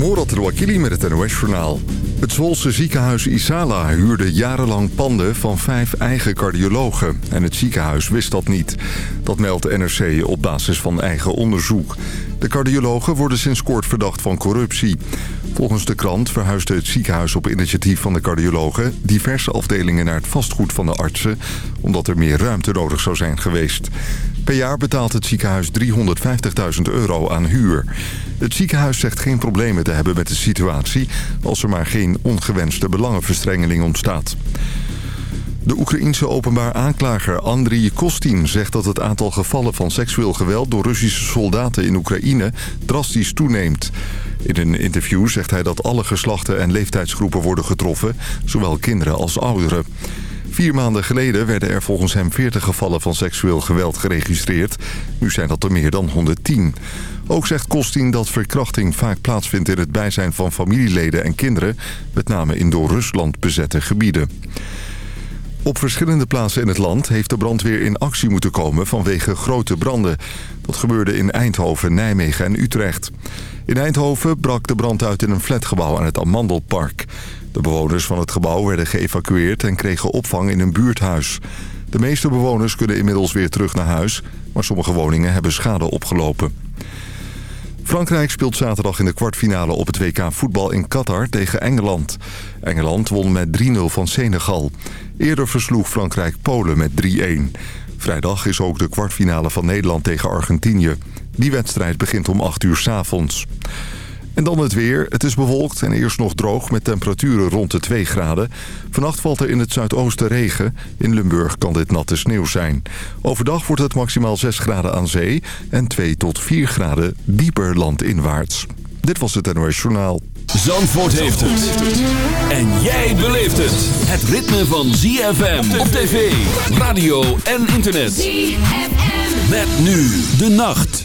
Morat Rouakili met het NOS-journaal. Het Zwolse ziekenhuis Isala huurde jarenlang panden van vijf eigen cardiologen. En het ziekenhuis wist dat niet. Dat meldt NRC op basis van eigen onderzoek. De cardiologen worden sinds kort verdacht van corruptie. Volgens de krant verhuisde het ziekenhuis op initiatief van de cardiologen... diverse afdelingen naar het vastgoed van de artsen... omdat er meer ruimte nodig zou zijn geweest. Per jaar betaalt het ziekenhuis 350.000 euro aan huur. Het ziekenhuis zegt geen problemen te hebben met de situatie... als er maar geen ongewenste belangenverstrengeling ontstaat. De Oekraïense openbaar aanklager Andriy Kostin zegt dat het aantal gevallen van seksueel geweld door Russische soldaten in Oekraïne drastisch toeneemt. In een interview zegt hij dat alle geslachten en leeftijdsgroepen worden getroffen, zowel kinderen als ouderen. Vier maanden geleden werden er volgens hem 40 gevallen van seksueel geweld geregistreerd. Nu zijn dat er meer dan 110. Ook zegt Kostin dat verkrachting vaak plaatsvindt in het bijzijn van familieleden en kinderen... met name in door Rusland bezette gebieden. Op verschillende plaatsen in het land heeft de brandweer in actie moeten komen vanwege grote branden. Dat gebeurde in Eindhoven, Nijmegen en Utrecht. In Eindhoven brak de brand uit in een flatgebouw aan het Amandelpark. De bewoners van het gebouw werden geëvacueerd en kregen opvang in een buurthuis. De meeste bewoners kunnen inmiddels weer terug naar huis, maar sommige woningen hebben schade opgelopen. Frankrijk speelt zaterdag in de kwartfinale op het WK voetbal in Qatar tegen Engeland. Engeland won met 3-0 van Senegal. Eerder versloeg Frankrijk Polen met 3-1. Vrijdag is ook de kwartfinale van Nederland tegen Argentinië. Die wedstrijd begint om 8 uur s avonds. En dan het weer. Het is bewolkt en eerst nog droog met temperaturen rond de 2 graden. Vannacht valt er in het zuidoosten regen. In Limburg kan dit natte sneeuw zijn. Overdag wordt het maximaal 6 graden aan zee en 2 tot 4 graden dieper landinwaarts. Dit was het NOS Journaal. Zandvoort heeft het. En jij beleeft het. Het ritme van ZFM op tv, radio en internet. ZFM. Met nu de nacht.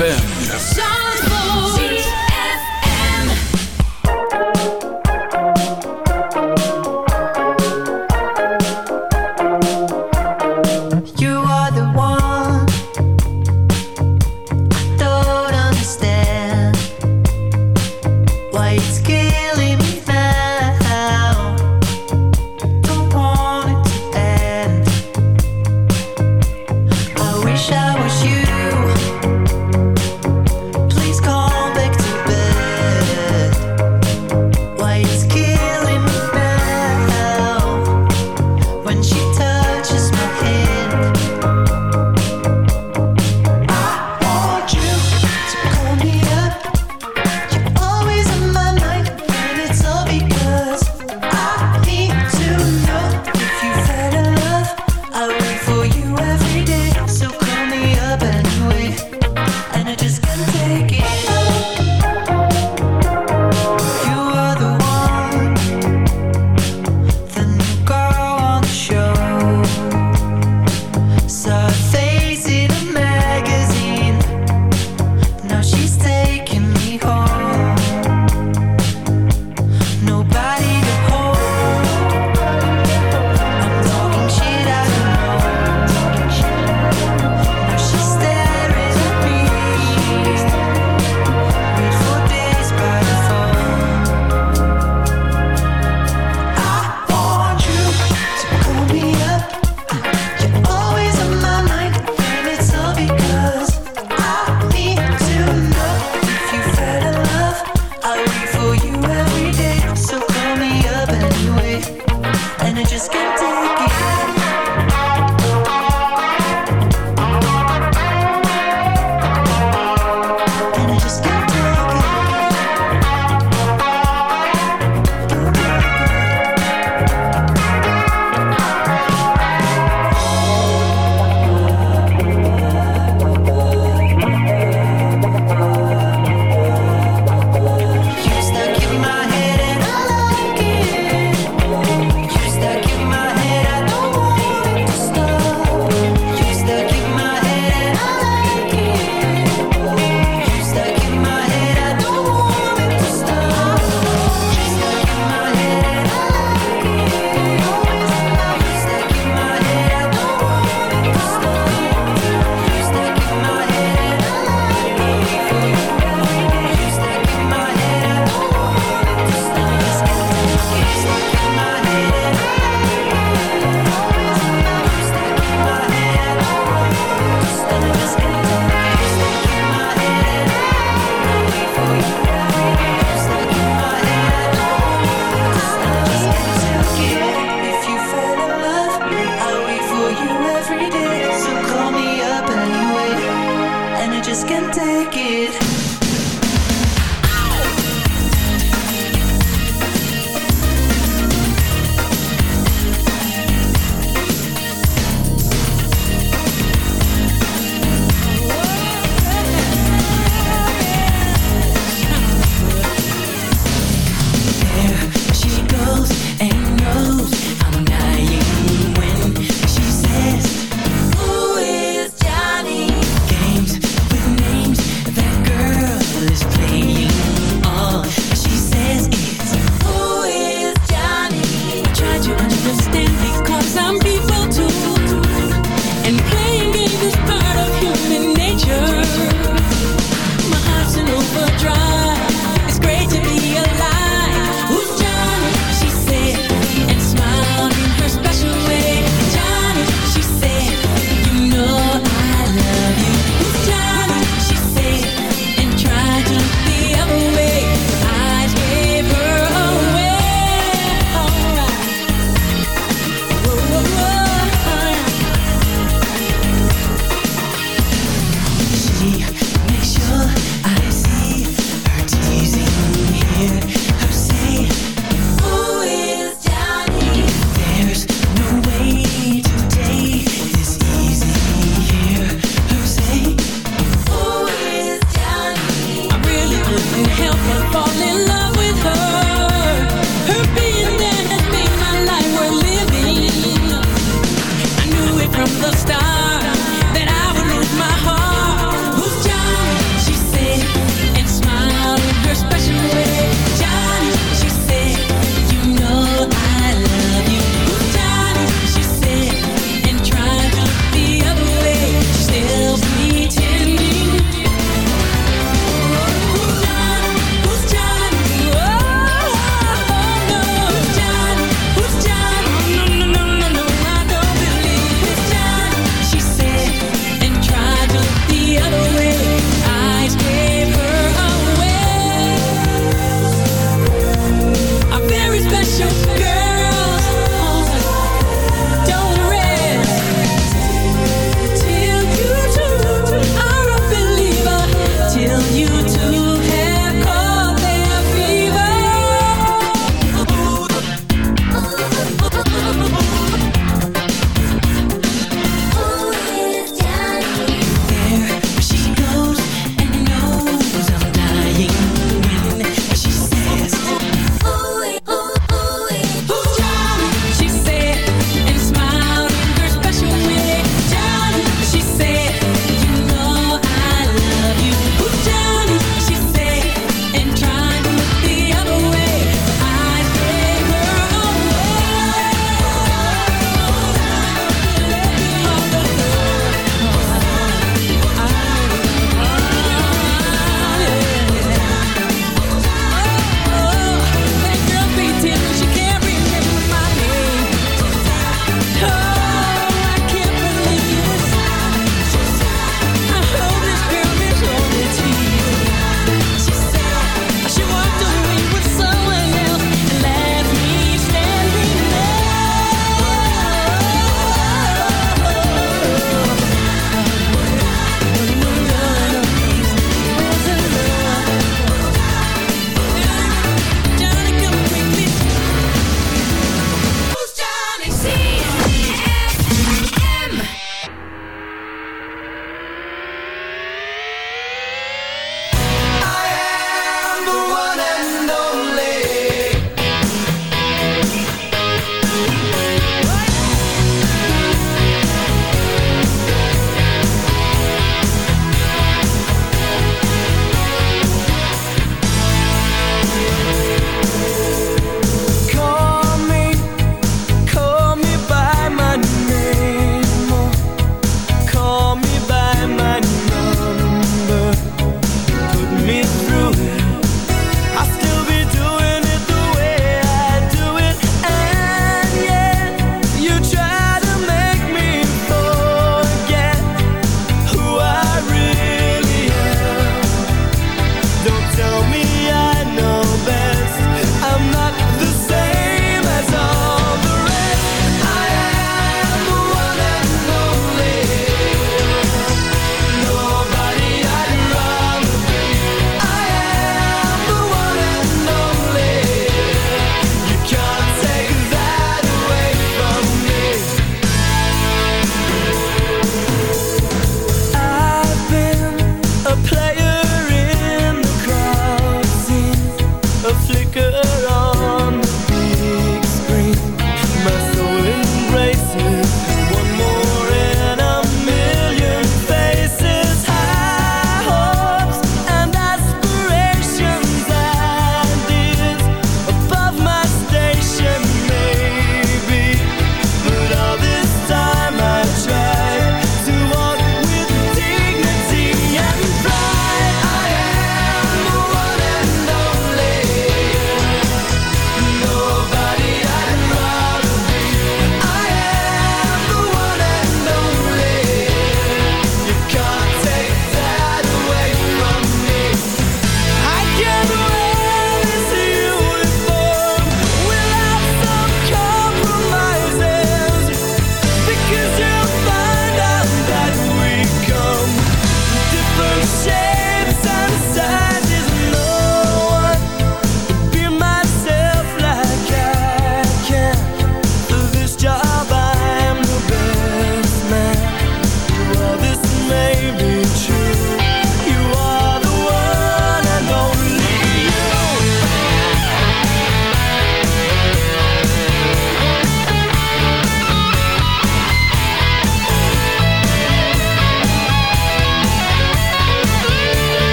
ZFM.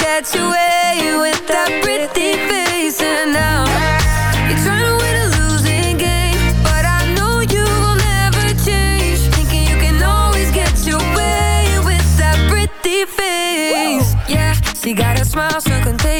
got your way with that pretty face. And now you're trying to win a losing game. But I know you will never change. Thinking you can always get your way with that pretty face. Whoa. yeah she got a smile so contagious.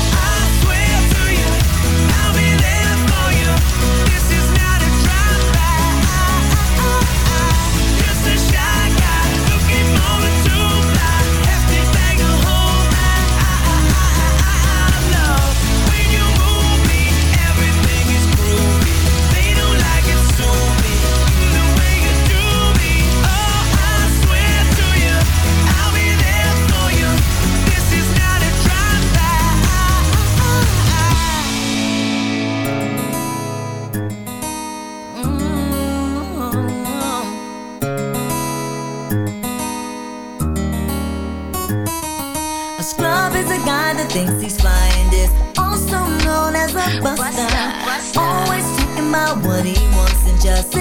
My out what he wants and just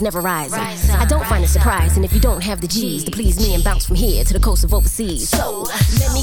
never rising. I don't find it surprising if you don't have the G's to please me and bounce from here to the coast of overseas. So let me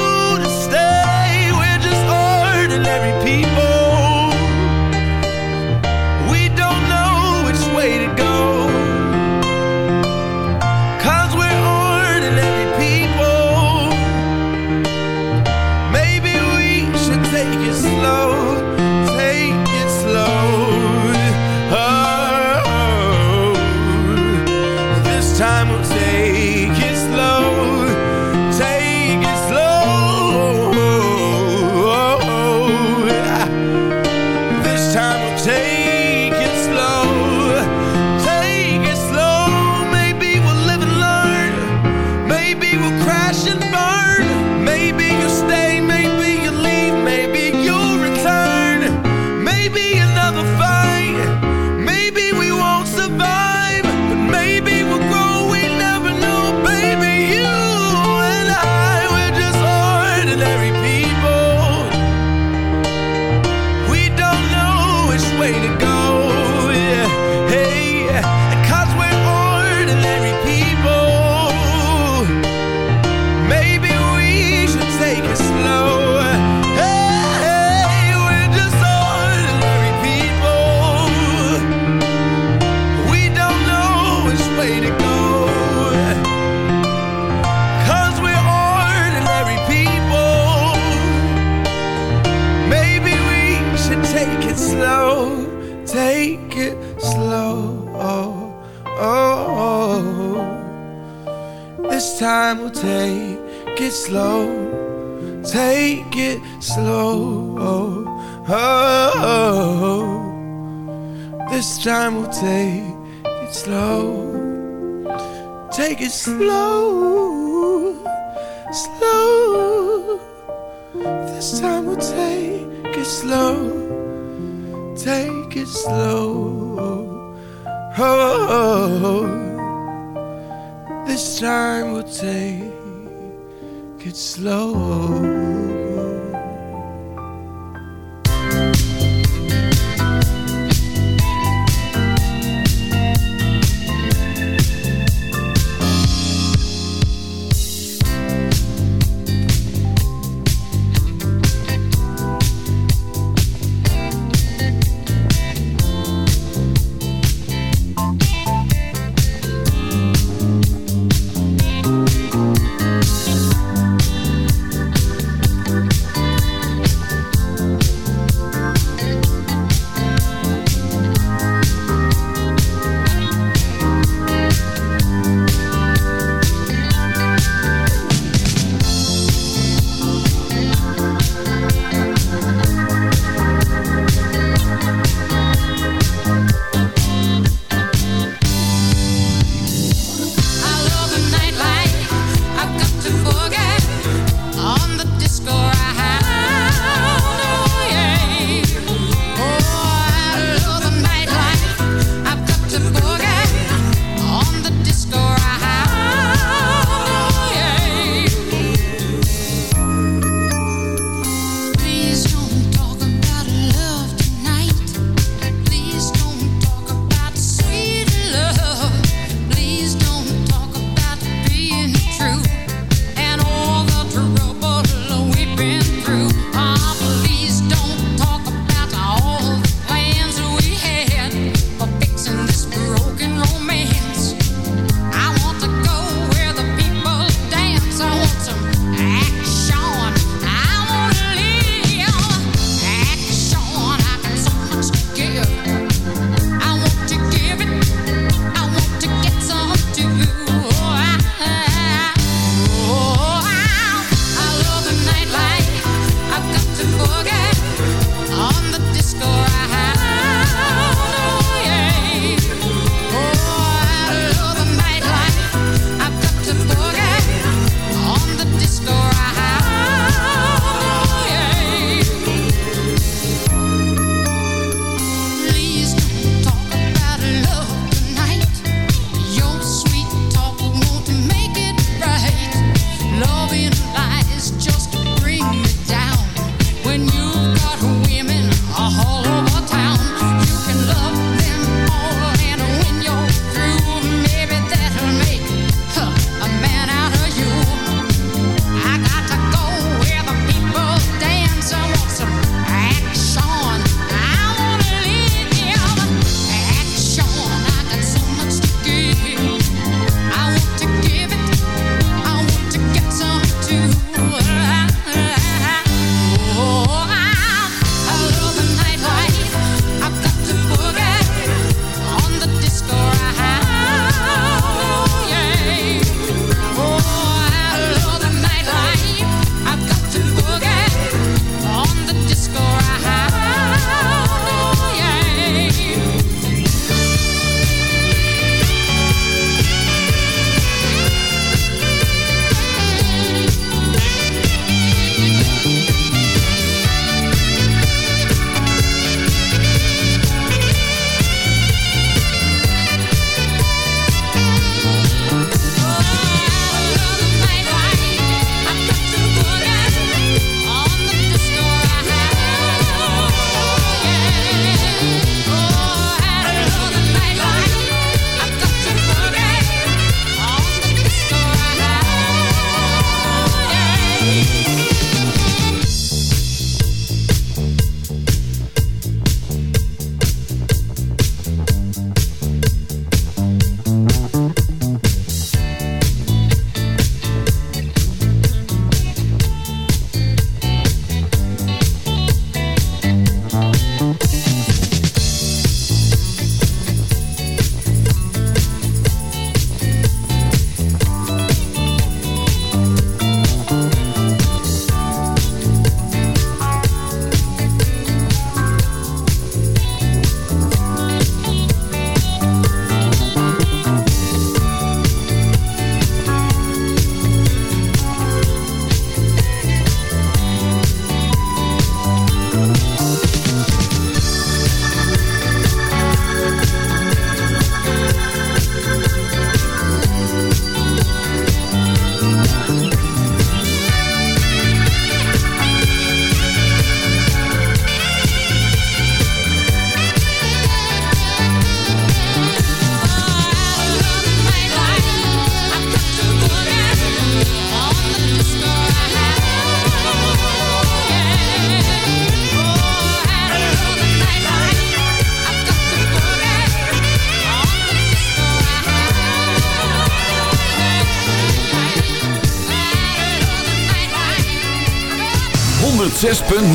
ordinary people.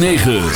9.